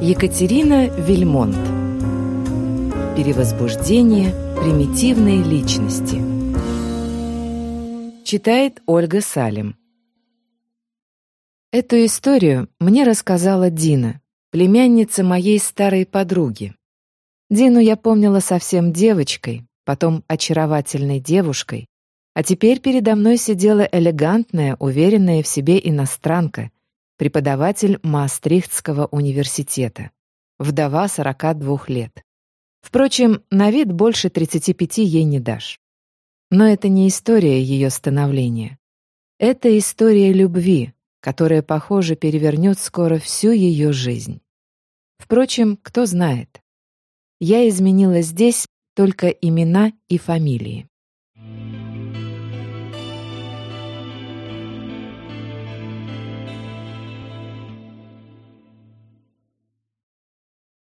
Екатерина Вильмонт Перевозбуждение примитивной личности. Читает Ольга Салим Эту историю мне рассказала Дина, племянница моей старой подруги. Дину я помнила совсем девочкой, потом очаровательной девушкой, а теперь передо мной сидела элегантная, уверенная в себе иностранка, преподаватель Маастрихтского университета, вдова 42 лет. Впрочем, на вид больше 35 ей не дашь. Но это не история ее становления. Это история любви, которая, похоже, перевернет скоро всю ее жизнь. Впрочем, кто знает. Я изменила здесь только имена и фамилии.